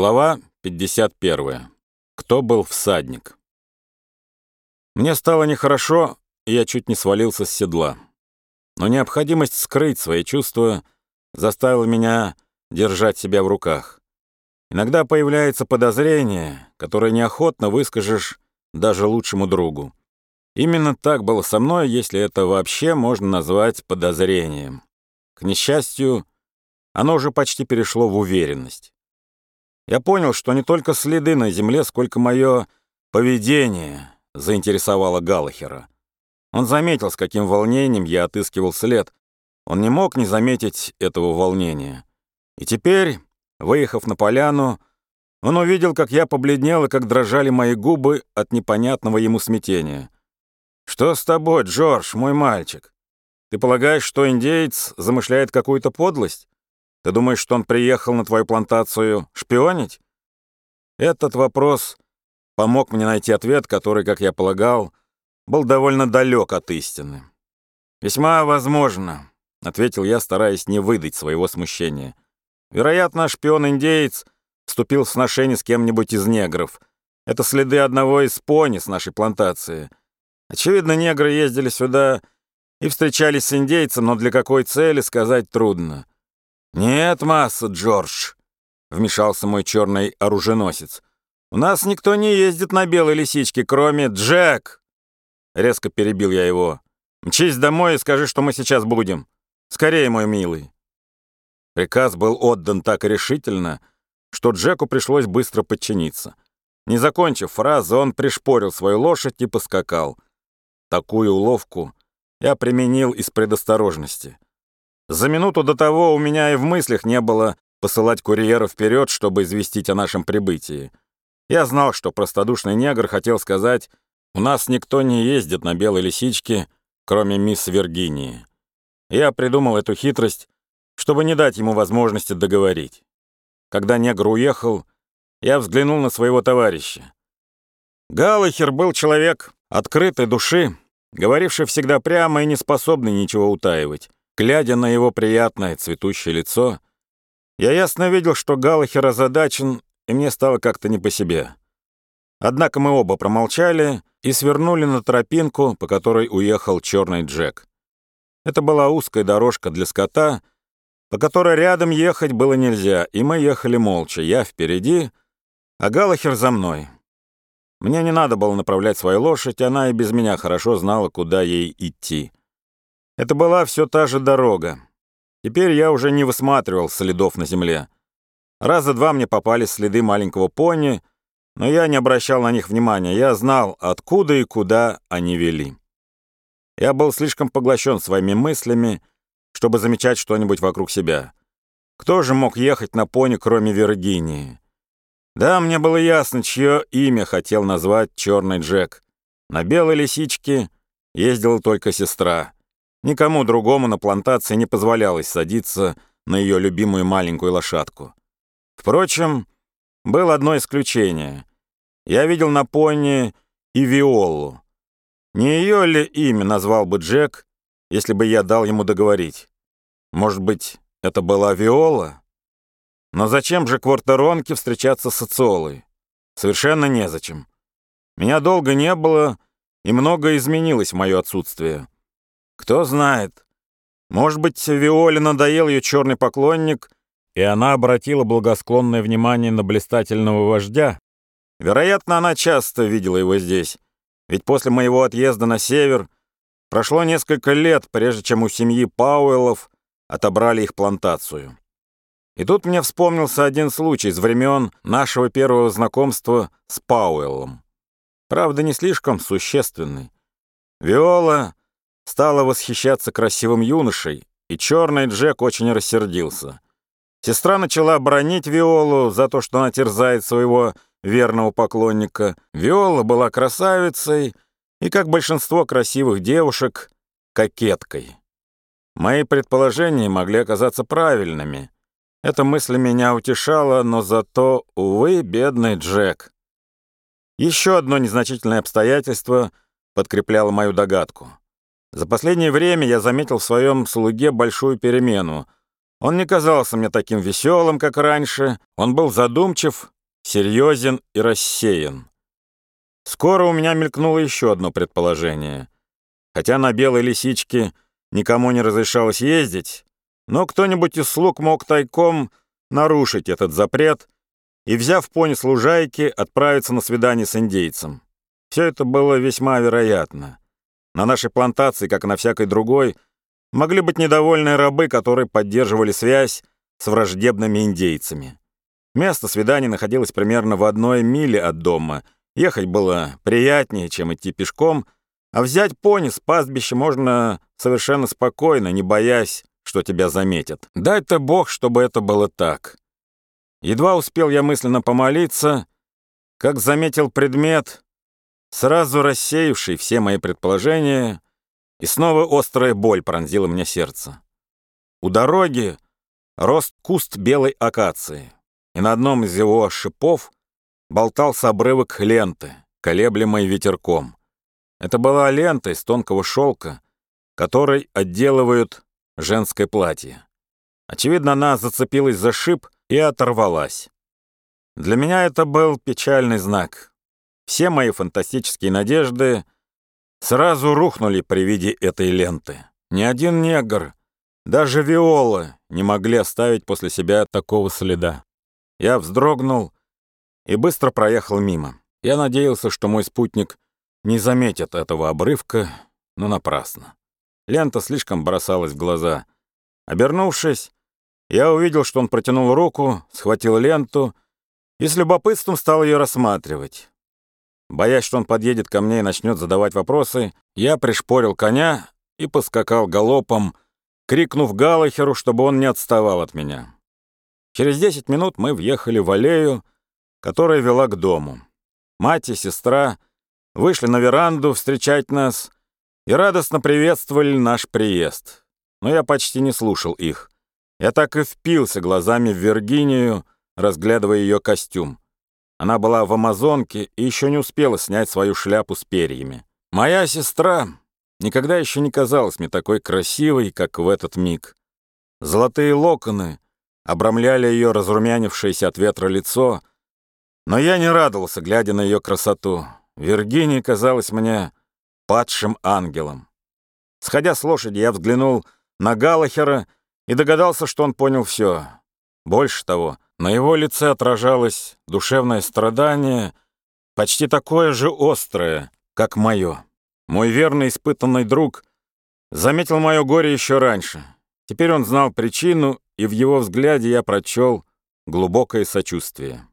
Глава 51. Кто был всадник? Мне стало нехорошо, и я чуть не свалился с седла. Но необходимость скрыть свои чувства заставила меня держать себя в руках. Иногда появляется подозрение, которое неохотно выскажешь даже лучшему другу. Именно так было со мной, если это вообще можно назвать подозрением. К несчастью, оно уже почти перешло в уверенность. Я понял, что не только следы на земле, сколько мое поведение заинтересовало Галлахера. Он заметил, с каким волнением я отыскивал след. Он не мог не заметить этого волнения. И теперь, выехав на поляну, он увидел, как я побледнел и как дрожали мои губы от непонятного ему смятения. «Что с тобой, Джордж, мой мальчик? Ты полагаешь, что индеец замышляет какую-то подлость? Ты думаешь, что он приехал на твою плантацию шпионить? Этот вопрос помог мне найти ответ, который, как я полагал, был довольно далек от истины. «Весьма возможно», — ответил я, стараясь не выдать своего смущения. «Вероятно, шпион-индеец вступил в сношение с кем-нибудь из негров. Это следы одного из пони с нашей плантации. Очевидно, негры ездили сюда и встречались с индейцем, но для какой цели, сказать трудно. «Нет, масса, Джордж», — вмешался мой черный оруженосец. «У нас никто не ездит на белой лисичке, кроме Джек!» Резко перебил я его. «Мчись домой и скажи, что мы сейчас будем. Скорее, мой милый». Приказ был отдан так решительно, что Джеку пришлось быстро подчиниться. Не закончив фразу, он пришпорил свою лошадь и поскакал. Такую уловку я применил из предосторожности. За минуту до того у меня и в мыслях не было посылать курьера вперед, чтобы известить о нашем прибытии. Я знал, что простодушный негр хотел сказать, «У нас никто не ездит на белой лисичке, кроме мисс Виргинии». Я придумал эту хитрость, чтобы не дать ему возможности договорить. Когда негр уехал, я взглянул на своего товарища. Галлахер был человек открытой души, говоривший всегда прямо и не способный ничего утаивать. Глядя на его приятное цветущее лицо, я ясно видел, что Галлахер озадачен, и мне стало как-то не по себе. Однако мы оба промолчали и свернули на тропинку, по которой уехал черный Джек. Это была узкая дорожка для скота, по которой рядом ехать было нельзя, и мы ехали молча, я впереди, а Галлахер за мной. Мне не надо было направлять свою лошадь, она и без меня хорошо знала, куда ей идти. Это была все та же дорога. Теперь я уже не высматривал следов на земле. Раза два мне попались следы маленького пони, но я не обращал на них внимания. Я знал, откуда и куда они вели. Я был слишком поглощен своими мыслями, чтобы замечать что-нибудь вокруг себя. Кто же мог ехать на пони, кроме Виргинии? Да, мне было ясно, чье имя хотел назвать Черный Джек. На белой лисичке ездила только сестра. Никому другому на плантации не позволялось садиться на ее любимую маленькую лошадку. Впрочем, было одно исключение. Я видел на пони и Виолу. Не ее ли имя назвал бы Джек, если бы я дал ему договорить? Может быть, это была Виола? Но зачем же Квартеронке встречаться с Ациолой? Совершенно незачем. Меня долго не было, и многое изменилось в мое отсутствие. Кто знает. Может быть, Виоле надоел ее черный поклонник, и она обратила благосклонное внимание на блистательного вождя. Вероятно, она часто видела его здесь, ведь после моего отъезда на север прошло несколько лет, прежде чем у семьи Пауэллов отобрали их плантацию. И тут мне вспомнился один случай с времен нашего первого знакомства с Пауэллом. Правда, не слишком существенный. Виола стала восхищаться красивым юношей, и черный Джек очень рассердился. Сестра начала бронить Виолу за то, что она терзает своего верного поклонника. Виола была красавицей и, как большинство красивых девушек, кокеткой. Мои предположения могли оказаться правильными. Эта мысль меня утешала, но зато, увы, бедный Джек. Еще одно незначительное обстоятельство подкрепляло мою догадку. За последнее время я заметил в своем слуге большую перемену. Он не казался мне таким веселым, как раньше. Он был задумчив, серьезен и рассеян. Скоро у меня мелькнуло еще одно предположение. Хотя на белой лисичке никому не разрешалось ездить, но кто-нибудь из слуг мог тайком нарушить этот запрет и, взяв пони с лужайки, отправиться на свидание с индейцем. Все это было весьма вероятно. На нашей плантации, как и на всякой другой, могли быть недовольные рабы, которые поддерживали связь с враждебными индейцами. Место свидания находилось примерно в одной миле от дома. Ехать было приятнее, чем идти пешком, а взять пони с пастбища можно совершенно спокойно, не боясь, что тебя заметят. Дай-то Бог, чтобы это было так. Едва успел я мысленно помолиться, как заметил предмет, сразу рассеявший все мои предположения, и снова острая боль пронзила мне сердце. У дороги рос куст белой акации, и на одном из его шипов болтался обрывок ленты, колеблемой ветерком. Это была лента из тонкого шелка, которой отделывают женское платье. Очевидно, она зацепилась за шип и оторвалась. Для меня это был печальный знак. Все мои фантастические надежды сразу рухнули при виде этой ленты. Ни один негр, даже Виола, не могли оставить после себя такого следа. Я вздрогнул и быстро проехал мимо. Я надеялся, что мой спутник не заметит этого обрывка, но напрасно. Лента слишком бросалась в глаза. Обернувшись, я увидел, что он протянул руку, схватил ленту и с любопытством стал ее рассматривать. Боясь, что он подъедет ко мне и начнет задавать вопросы, я пришпорил коня и поскакал галопом, крикнув Галахеру, чтобы он не отставал от меня. Через десять минут мы въехали в аллею, которая вела к дому. Мать и сестра вышли на веранду встречать нас — и радостно приветствовали наш приезд. Но я почти не слушал их. Я так и впился глазами в Виргинию, разглядывая ее костюм. Она была в амазонке и еще не успела снять свою шляпу с перьями. Моя сестра никогда еще не казалась мне такой красивой, как в этот миг. Золотые локоны обрамляли ее разрумянившееся от ветра лицо, но я не радовался, глядя на ее красоту. Виргиния казалась мне падшим ангелом. Сходя с лошади, я взглянул на Галахера и догадался, что он понял все. Больше того, на его лице отражалось душевное страдание, почти такое же острое, как мое. Мой верный испытанный друг заметил мое горе еще раньше. Теперь он знал причину, и в его взгляде я прочел глубокое сочувствие.